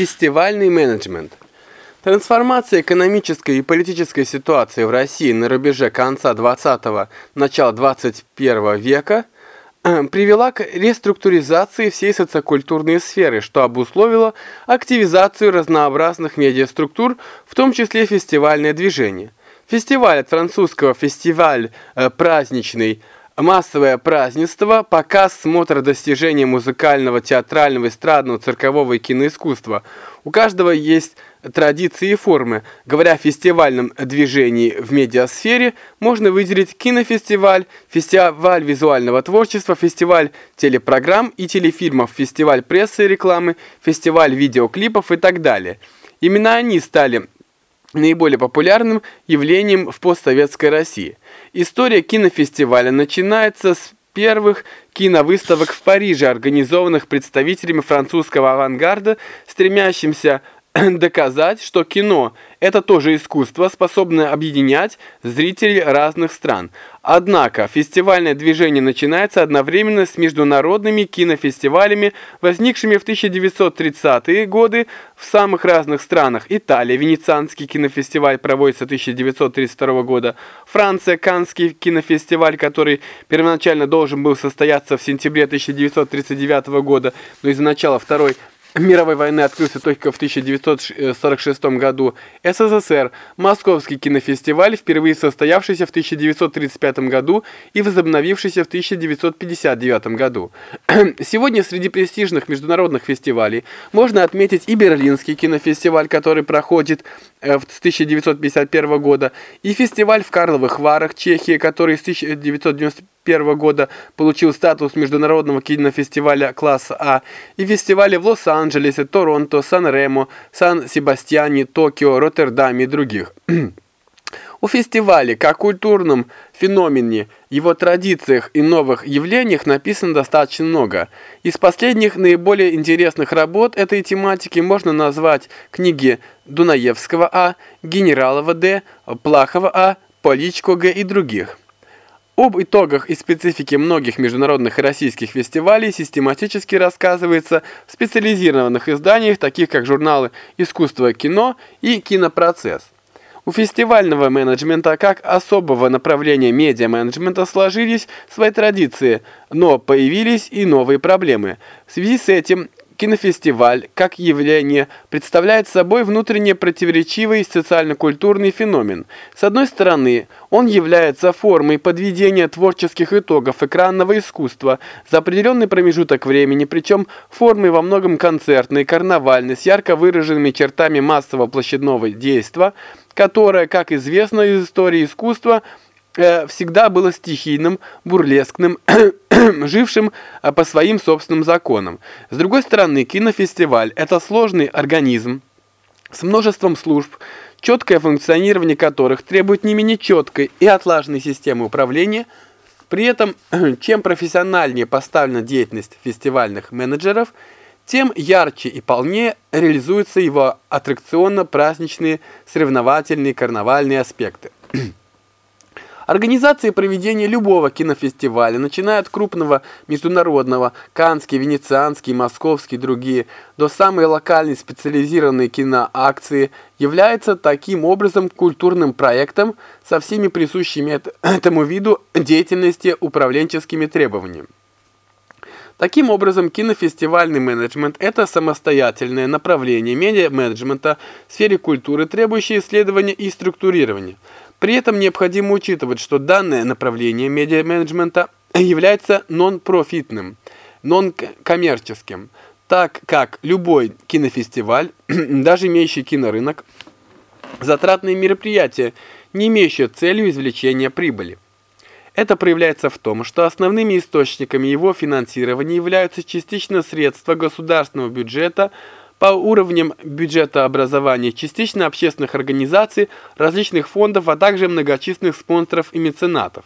Фестивальный менеджмент. Трансформация экономической и политической ситуации в России на рубеже конца 20-го, начала 21 века э, привела к реструктуризации всей социокультурной сферы, что обусловило активизацию разнообразных медиаструктур, в том числе фестивальное движение. Фестиваль французского «фестиваль э, праздничный» массовое празднество, показ, смотр достижений музыкального, театрального, эстрадного, циркового и киноискусства. У каждого есть традиции и формы. Говоря о фестивальном движении в медиасфере, можно выделить кинофестиваль, фестиваль визуального творчества, фестиваль телепрограмм и телефильмов, фестиваль прессы и рекламы, фестиваль видеоклипов и так далее. Именно они стали наиболее популярным явлением в постсоветской России. История кинофестиваля начинается с первых киновыставок в Париже, организованных представителями французского авангарда, стремящимся доказать, что кино – это тоже искусство, способное объединять зрителей разных стран. Однако фестивальное движение начинается одновременно с международными кинофестивалями, возникшими в 1930-е годы в самых разных странах. Италия, Венецианский кинофестиваль проводится 1932 года, Франция, Каннский кинофестиваль, который первоначально должен был состояться в сентябре 1939 года, но из-за начала Второй мировой войны открылся только в 1946 году. СССР. Московский кинофестиваль, впервые состоявшийся в 1935 году и возобновившийся в 1959 году. Сегодня среди престижных международных фестивалей можно отметить и Берлинский кинофестиваль, который проходит э, с 1951 года, и фестиваль в Карловых Варах, Чехия, который с 1995 1991 года получил статус международного кинофестиваля класса А и фестивали в Лос-Анджелесе, Торонто, Сан-Ремо, Сан-Себастьяне, Токио, Роттердаме и других. У фестиваля, как культурном феномене, его традициях и новых явлениях написано достаточно много. Из последних наиболее интересных работ этой тематики можно назвать книги Дунаевского А, Генералова Д, Плахова А, Поличко Г и других. Об итогах и специфике многих международных и российских фестивалей систематически рассказывается в специализированных изданиях, таких как журналы «Искусство кино» и «Кинопроцесс». У фестивального менеджмента как особого направления медиа-менеджмента сложились свои традиции, но появились и новые проблемы. В связи с этим Кинофестиваль, как явление, представляет собой внутренне противоречивый социально-культурный феномен. С одной стороны, он является формой подведения творческих итогов экранного искусства за определенный промежуток времени, причем формой во многом концертной, карнавальной, с ярко выраженными чертами массового площадного действа, которое, как известно из истории искусства, всегда было стихийным, бурлескным, жившим э, по своим собственным законам. С другой стороны, кинофестиваль – это сложный организм с множеством служб, четкое функционирование которых требует не менее четкой и отлаженной системы управления. При этом, чем профессиональнее поставлена деятельность фестивальных менеджеров, тем ярче и полнее реализуются его аттракционно-праздничные, соревновательные, карнавальные аспекты. Организация проведения любого кинофестиваля, начиная от крупного международного, Каннский, Венецианский, Московский и другие, до самой локальной специализированной киноакции, является таким образом культурным проектом со всеми присущими этому виду деятельности управленческими требованиями. Таким образом, кинофестивальный менеджмент – это самостоятельное направление медиа-менеджмента в сфере культуры, требующее исследования и структурирования. При этом необходимо учитывать, что данное направление медиа-менеджмента является нон-профитным, нон-коммерческим, так как любой кинофестиваль, даже имеющий кинорынок, затратные мероприятия, не имеющие целью извлечения прибыли. Это проявляется в том, что основными источниками его финансирования являются частично средства государственного бюджета – по уровням бюджета образования, частично общественных организаций, различных фондов, а также многочисленных спонсоров и меценатов.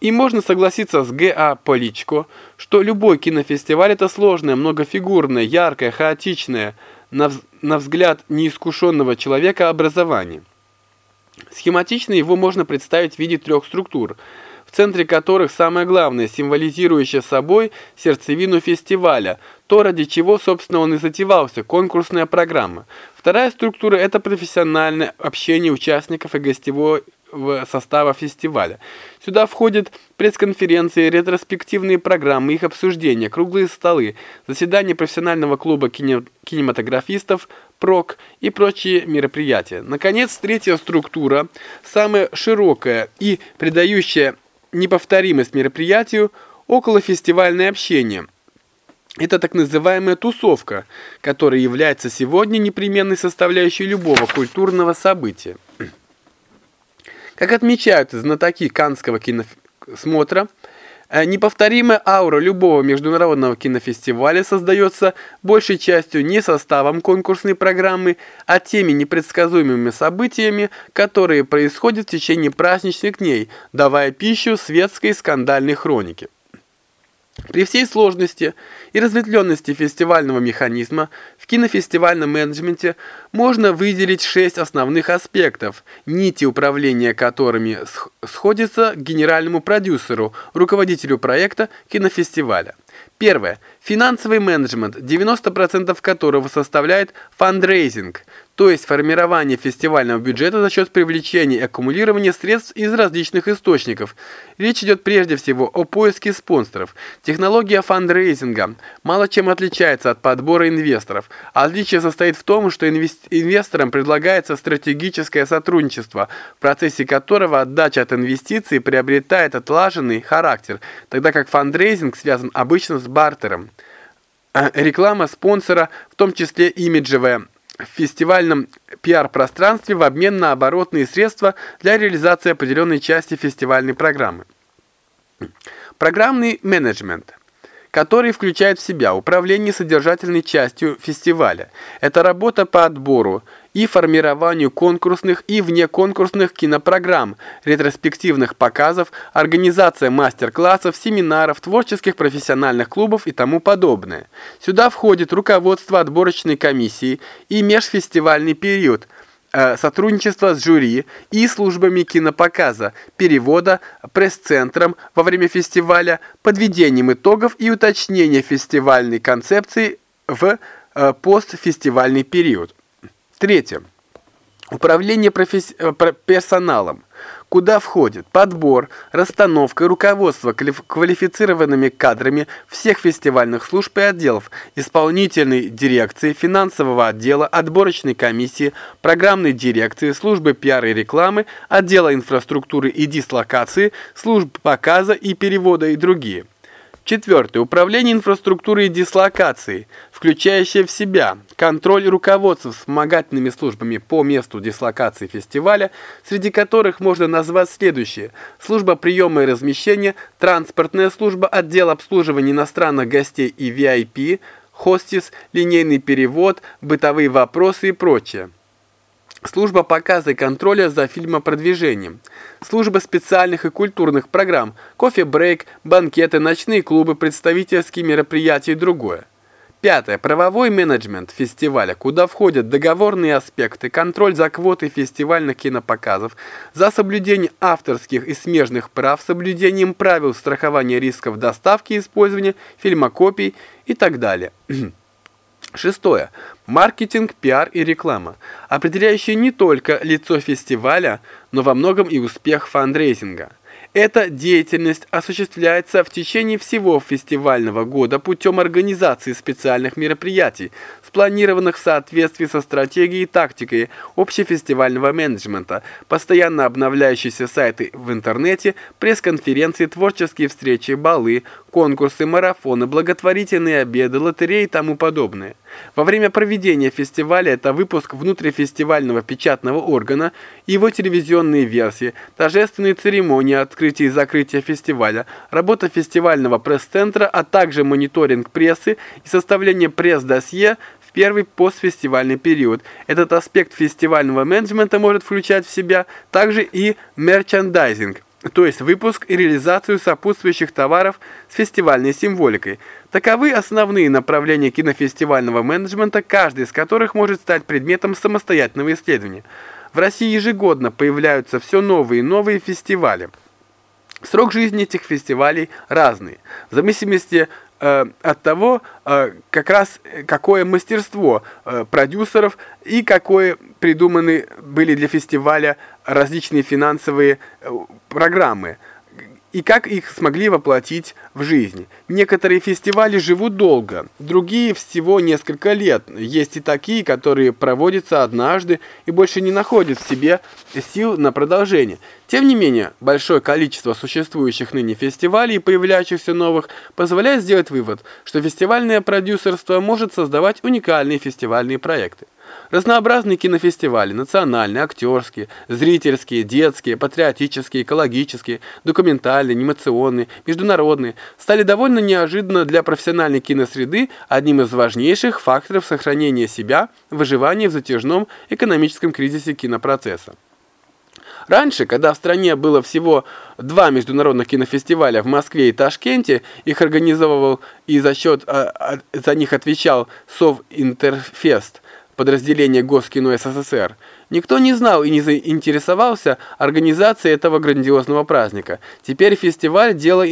И можно согласиться с Г.А. Поличко, что любой кинофестиваль – это сложное, многофигурное, яркое, хаотичное, на, на взгляд неискушенного человека, образование. Схематично его можно представить в виде трех структур – в центре которых самое главное, символизирующее собой сердцевину фестиваля, то, ради чего, собственно, он и затевался, конкурсная программа. Вторая структура – это профессиональное общение участников и гостевого состава фестиваля. Сюда входят пресс-конференции, ретроспективные программы, их обсуждения, круглые столы, заседания профессионального клуба кинематографистов, ПРОК и прочие мероприятия. Наконец, третья структура, самая широкая и придающая неповторимость мероприятию, околофестивальное общение – это так называемая тусовка, которая является сегодня непременной составляющей любого культурного события. Как отмечают знатоки канского киносмотра, неповторимая аура любого международного кинофестиваля создается большей частью не составом конкурсной программы, а теми непредсказуемыми событиями, которые происходят в течение праздничных дней, давая пищу светской скандальной хронике. При всей сложности и разветвленности фестивального механизма в кинофестивальном менеджменте можно выделить шесть основных аспектов, нити управления которыми сходятся к генеральному продюсеру, руководителю проекта кинофестиваля. Первое. Финансовый менеджмент, 90% которого составляет фандрейзинг, то есть формирование фестивального бюджета за счет привлечения и аккумулирования средств из различных источников. Речь идет прежде всего о поиске спонсоров. Технология фандрейзинга мало чем отличается от подбора инвесторов. Отличие состоит в том, что инвесторам предлагается стратегическое сотрудничество, в процессе которого отдача от инвестиций приобретает отлаженный характер, тогда как фандрейзинг связан обычно с бартером. Э, реклама спонсора, в том числе имиджевая, в фестивальном пиар-пространстве в обмен на оборотные средства для реализации определенной части фестивальной программы. Программный менеджмент который включает в себя управление содержательной частью фестиваля. Это работа по отбору и формированию конкурсных и внеконкурсных кинопрограмм, ретроспективных показов, организация мастер-классов, семинаров, творческих профессиональных клубов и тому подобное. Сюда входит руководство отборочной комиссии и межфестивальный период – Э, сотрудничество с жюри и службами кинопоказа, перевода, пресс-центром во время фестиваля, подведением итогов и уточнение фестивальной концепции в э, постфестивальный период. Третье. Управление. Э, персоналом куда входит подбор, расстановка и руководство квалифицированными кадрами всех фестивальных служб и отделов, исполнительной дирекции, финансового отдела, отборочной комиссии, программной дирекции, службы пиар и рекламы, отдела инфраструктуры и дислокации, служб показа и перевода и другие. Четвертое. Управление инфраструктурой и дислокацией, включающее в себя контроль руководства вспомогательными службами по месту дислокации фестиваля, среди которых можно назвать следующие. Служба приема и размещения, транспортная служба, отдел обслуживания иностранных гостей и VIP, хостис, линейный перевод, бытовые вопросы и прочее. Служба показа и контроля за фильмопродвижением. Служба специальных и культурных программ. Кофе-брейк, банкеты, ночные клубы, представительские мероприятия и другое. Пятое. Правовой менеджмент фестиваля, куда входят договорные аспекты, контроль за квотой фестивальных кинопоказов, за соблюдение авторских и смежных прав, соблюдением правил страхования рисков доставки и использования фильмокопий и так далее. Шестое. Маркетинг, пиар и реклама, определяющие не только лицо фестиваля, но во многом и успех фандрейзинга. Эта деятельность осуществляется в течение всего фестивального года путем организации специальных мероприятий, спланированных в соответствии со стратегией и тактикой общефестивального менеджмента, постоянно обновляющиеся сайты в интернете, пресс-конференции, творческие встречи, балы, конкурсы, марафоны, благотворительные обеды, лотереи и тому подобное. Во время проведения фестиваля это выпуск внутрифестивального печатного органа, его телевизионные версии, торжественные церемонии открытия и закрытия фестиваля, работа фестивального пресс-центра, а также мониторинг прессы и составление пресс-досье в первый постфестивальный период. Этот аспект фестивального менеджмента может включать в себя также и мерчандайзинг то есть выпуск и реализацию сопутствующих товаров с фестивальной символикой. Таковы основные направления кинофестивального менеджмента, каждый из которых может стать предметом самостоятельного исследования. В России ежегодно появляются все новые и новые фестивали. Срок жизни этих фестивалей разный, в зависимости от того, э, как раз какое мастерство э, продюсеров и какое придуманы были для фестиваля различные финансовые э, программы и как их смогли воплотить в жизнь. Некоторые фестивали живут долго, другие всего несколько лет. Есть и такие, которые проводятся однажды и больше не находят в себе сил на продолжение. Тем не менее, большое количество существующих ныне фестивалей и появляющихся новых позволяет сделать вывод, что фестивальное продюсерство может создавать уникальные фестивальные проекты. Разнообразные кинофестивали, национальные, актерские, зрительские, детские, патриотические, экологические, документальные, анимационные, международные, стали довольно неожиданно для профессиональной киносреды одним из важнейших факторов сохранения себя, выживания в затяжном экономическом кризисе кинопроцесса. Раньше, когда в стране было всего два международных кинофестиваля в Москве и Ташкенте, их организовывал и за счет а, а, за них отвечал Совинтерфест – подразделение Госкино СССР, никто не знал и не заинтересовался организацией этого грандиозного праздника. Теперь фестиваль – дело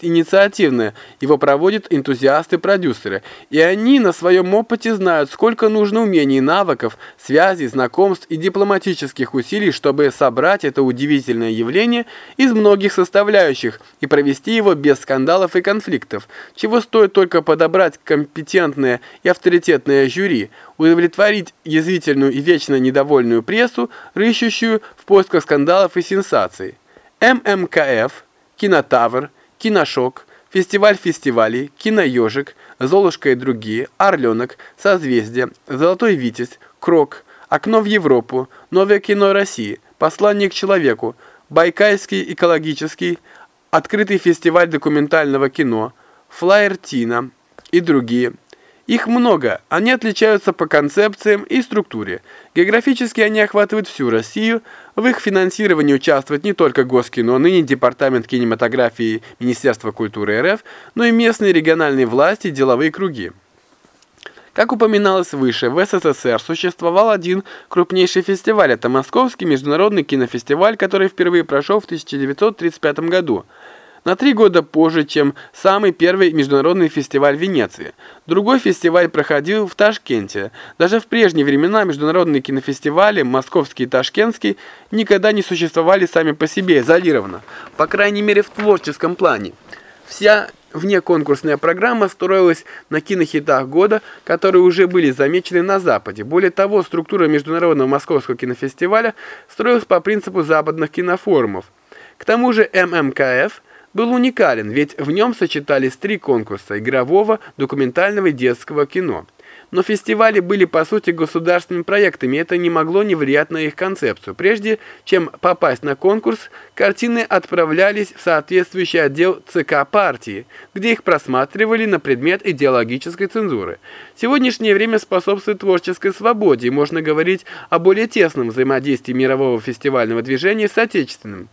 инициативное, его проводят энтузиасты-продюсеры, и они на своем опыте знают, сколько нужно умений, навыков, связей, знакомств и дипломатических усилий, чтобы собрать это удивительное явление из многих составляющих и провести его без скандалов и конфликтов, чего стоит только подобрать компетентное и авторитетное жюри, удовлетворить язвительную и вечно недовольную прессу, рыщущую в поисках скандалов и сенсаций. ММКФ, Кинотавр, Киношок, Фестиваль фестивалей, Киноежик, Золушка и другие, Орленок, Созвездие, Золотой Витязь, Крок, Окно в Европу, Новое кино России, Посланник человеку, Байкальский экологический, Открытый фестиваль документального кино, Флайер Тина и другие – их много, они отличаются по концепциям и структуре. Географически они охватывают всю Россию, в их финансировании участвует не только Госкино, ныне Департамент кинематографии Министерства культуры РФ, но и местные региональные власти деловые круги. Как упоминалось выше, в СССР существовал один крупнейший фестиваль, это Московский международный кинофестиваль, который впервые прошел в 1935 году – на три года позже, чем самый первый международный фестиваль Венеции. Другой фестиваль проходил в Ташкенте. Даже в прежние времена международные кинофестивали, московский и ташкентский, никогда не существовали сами по себе изолированно, по крайней мере в творческом плане. Вся внеконкурсная программа строилась на кинохитах года, которые уже были замечены на Западе. Более того, структура Международного Московского кинофестиваля строилась по принципу западных кинофорумов. К тому же ММКФ – был уникален, ведь в нем сочетались три конкурса – игрового, документального и детского кино. Но фестивали были по сути государственными проектами, это не могло не влиять на их концепцию. Прежде чем попасть на конкурс, картины отправлялись в соответствующий отдел ЦК партии, где их просматривали на предмет идеологической цензуры. Сегодняшнее время способствует творческой свободе, и можно говорить о более тесном взаимодействии мирового фестивального движения с отечественным.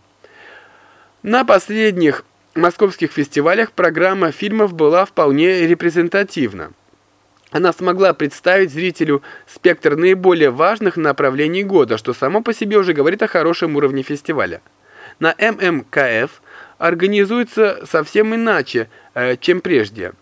На последних московских фестивалях программа фильмов была вполне репрезентативна. Она смогла представить зрителю спектр наиболее важных направлений года, что само по себе уже говорит о хорошем уровне фестиваля. На ММКФ организуется совсем иначе, э, чем прежде,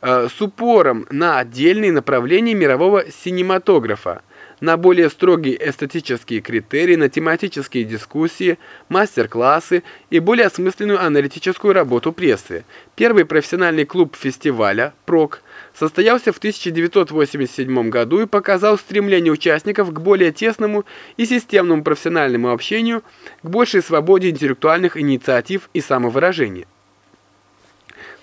э, с упором на отдельные направления мирового синематографа – на более строгие эстетические критерии, на тематические дискуссии, мастер-классы и более осмысленную аналитическую работу прессы. Первый профессиональный клуб фестиваля «ПРОК» состоялся в 1987 году и показал стремление участников к более тесному и системному профессиональному общению, к большей свободе интеллектуальных инициатив и самовыражения.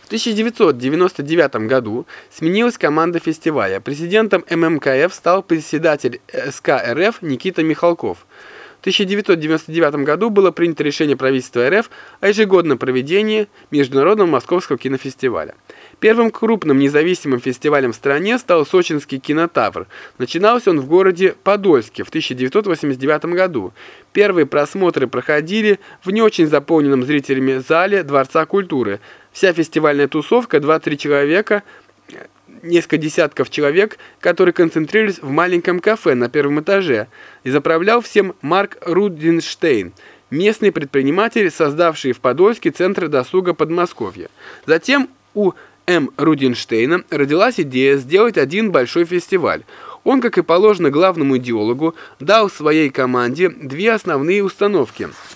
1999 году сменилась команда фестиваля. Президентом ММКФ стал председатель СК РФ Никита Михалков. В 1999 году было принято решение правительства РФ о ежегодном проведении Международного Московского кинофестиваля. Первым крупным независимым фестивалем в стране стал Сочинский кинотавр. Начинался он в городе Подольске в 1989 году. Первые просмотры проходили в не очень заполненном зрителями зале Дворца культуры. Вся фестивальная тусовка, 2-3 человека, несколько десятков человек, которые концентрировались в маленьком кафе на первом этаже, и заправлял всем Марк Рудинштейн. местные предприниматели, создавшие в Подольске Центр досуга Подмосковья. Затем у М. Рудинштейна родилась идея сделать один большой фестиваль. Он, как и положено главному идеологу, дал своей команде две основные установки –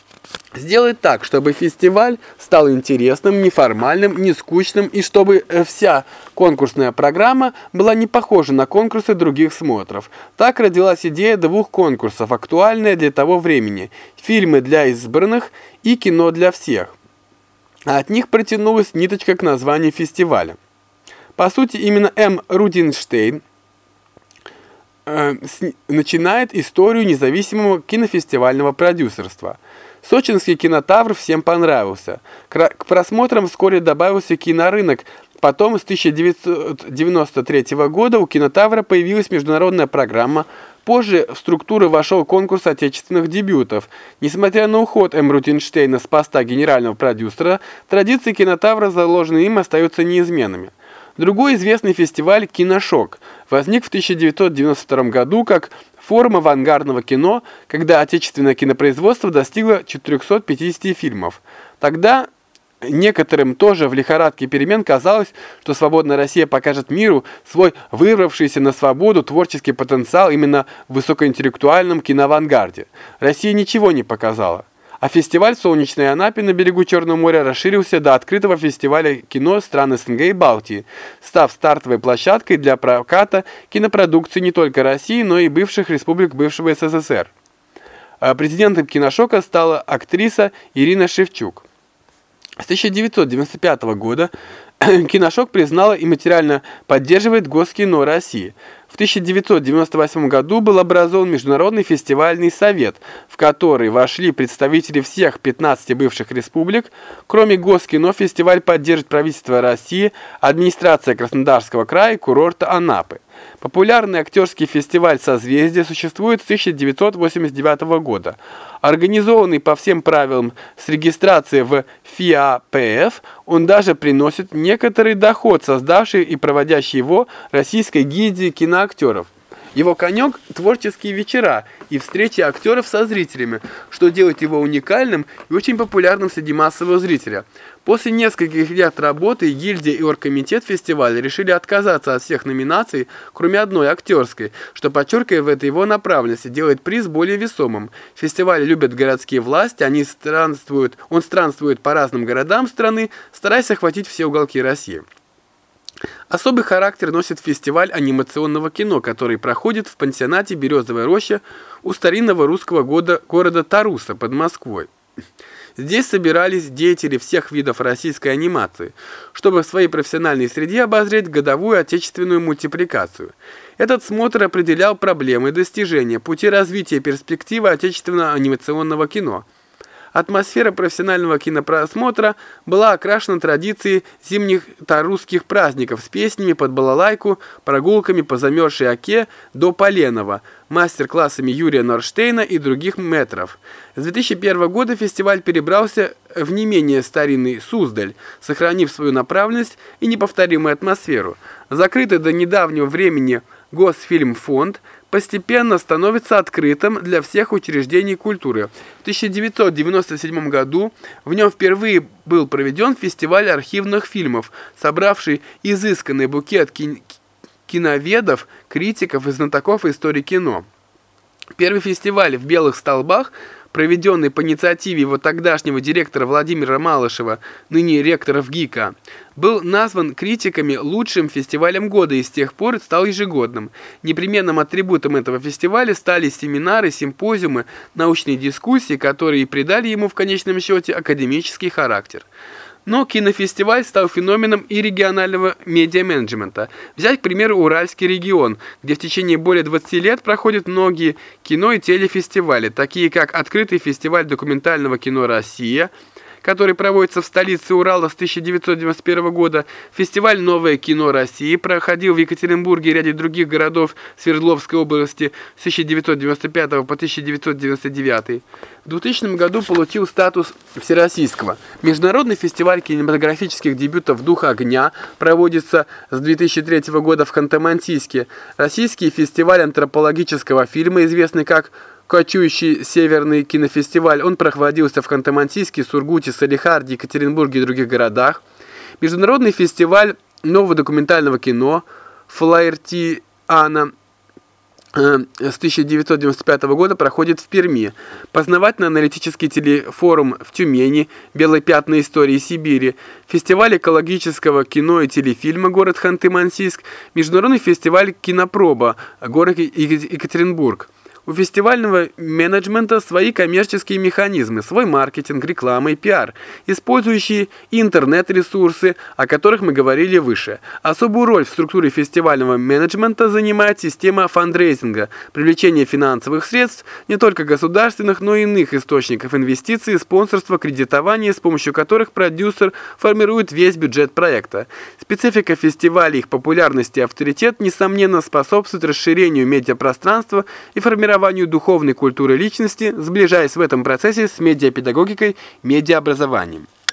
сделать так, чтобы фестиваль стал интересным, неформальным, не скучным и чтобы э, вся конкурсная программа была не похожа на конкурсы других смотров. Так родилась идея двух конкурсов, актуальная для того времени – фильмы для избранных и кино для всех. А от них протянулась ниточка к названию фестиваля. По сути, именно М. Рудинштейн э, начинает историю независимого кинофестивального продюсерства – Сочинский кинотавр всем понравился. К просмотрам вскоре добавился кинорынок. Потом, с 1993 года, у кинотавра появилась международная программа. Позже в структуру вошел конкурс отечественных дебютов. Несмотря на уход М. Рутинштейна с поста генерального продюсера, традиции кинотавра, заложенные им, остаются неизменными. Другой известный фестиваль «Киношок» возник в 1992 году как форум авангардного кино, когда отечественное кинопроизводство достигло 450 фильмов. Тогда некоторым тоже в лихорадке перемен казалось, что свободная Россия покажет миру свой вырвавшийся на свободу творческий потенциал именно в высокоинтеллектуальном киноавангарде. Россия ничего не показала. А фестиваль «Солнечной Анапе» на берегу Черного моря расширился до открытого фестиваля кино стран СНГ и Балтии, став стартовой площадкой для проката кинопродукции не только России, но и бывших республик бывшего СССР. А президентом киношока стала актриса Ирина Шевчук. С 1995 года Киношок признала и материально поддерживает Госкино России – в 1998 году был образован Международный фестивальный совет, в который вошли представители всех 15 бывших республик. Кроме Госкино, фестиваль поддержит правительство России, администрация Краснодарского края и курорта Анапы. Популярный актерский фестиваль «Созвездие» существует с 1989 года. Организованный по всем правилам с регистрацией в ФИАПФ, он даже приносит некоторый доход, создавший и проводящий его Российской гильдии киноактеров. Его конек – творческие вечера и встречи актеров со зрителями, что делает его уникальным и очень популярным среди массового зрителя. После нескольких лет работы гильдия и оргкомитет фестиваля решили отказаться от всех номинаций, кроме одной актерской, что, подчеркивая в этой его направленности, делает приз более весомым. Фестиваль любят городские власти, они странствуют, он странствует по разным городам страны, стараясь охватить все уголки России. Особый характер носит фестиваль анимационного кино, который проходит в пансионате «Березовая роща» у старинного русского года, города Таруса под Москвой. Здесь собирались деятели всех видов российской анимации, чтобы в своей профессиональной среде обозреть годовую отечественную мультипликацию. Этот смотр определял проблемы, достижения, пути развития перспективы отечественного анимационного кино – Атмосфера профессионального кинопросмотра была окрашена традицией зимних тарусских праздников с песнями под балалайку, прогулками по замерзшей оке до Поленова, мастер-классами Юрия Норштейна и других метров. С 2001 года фестиваль перебрался в не менее старинный Суздаль, сохранив свою направленность и неповторимую атмосферу. Закрытый до недавнего времени Госфильмфонд постепенно становится открытым для всех учреждений культуры. В 1997 году в нем впервые был проведен фестиваль архивных фильмов, собравший изысканный букет киноведов, критиков и знатоков истории кино. Первый фестиваль в Белых Столбах – проведенный по инициативе его тогдашнего директора Владимира Малышева, ныне ректоров ГИКа, был назван критиками лучшим фестивалем года и с тех пор стал ежегодным. Непременным атрибутом этого фестиваля стали семинары, симпозиумы, научные дискуссии, которые придали ему в конечном счете академический характер. Но кинофестиваль стал феноменом и регионального медиа-менеджмента. Взять, к примеру, Уральский регион, где в течение более 20 лет проходят многие кино- и телефестивали, такие как Открытый фестиваль документального кино «Россия», который проводится в столице Урала с 1991 года. Фестиваль «Новое кино России» проходил в Екатеринбурге и ряде других городов Свердловской области с 1995 по 1999. В 2000 году получил статус всероссийского. Международный фестиваль кинематографических дебютов «Дух огня» проводится с 2003 года в Ханты-Мансийске. Российский фестиваль антропологического фильма, известный как кочующий северный кинофестиваль. Он проходился в Ханты-Мансийске, Сургуте, Салихарде, Екатеринбурге и других городах. Международный фестиваль нового документального кино Флаертиана Э, с 1995 года проходит в Перми. Познавательно-аналитический телефорум в Тюмени, «Белые пятна истории Сибири», фестиваль экологического кино и телефильма «Город Ханты-Мансийск», международный фестиваль «Кинопроба», город Екатеринбург. У фестивального менеджмента свои коммерческие механизмы, свой маркетинг, реклама и пиар, использующие интернет-ресурсы, о которых мы говорили выше. Особую роль в структуре фестивального менеджмента занимает система фандрейзинга, привлечение финансовых средств не только государственных, но и иных источников инвестиций, спонсорства, кредитования, с помощью которых продюсер формирует весь бюджет проекта. Специфика фестиваля, их популярность и авторитет, несомненно, способствует расширению медиапространства и формированию формированию духовной культуры личности, сближаясь в этом процессе с медиапедагогикой, медиаобразованием.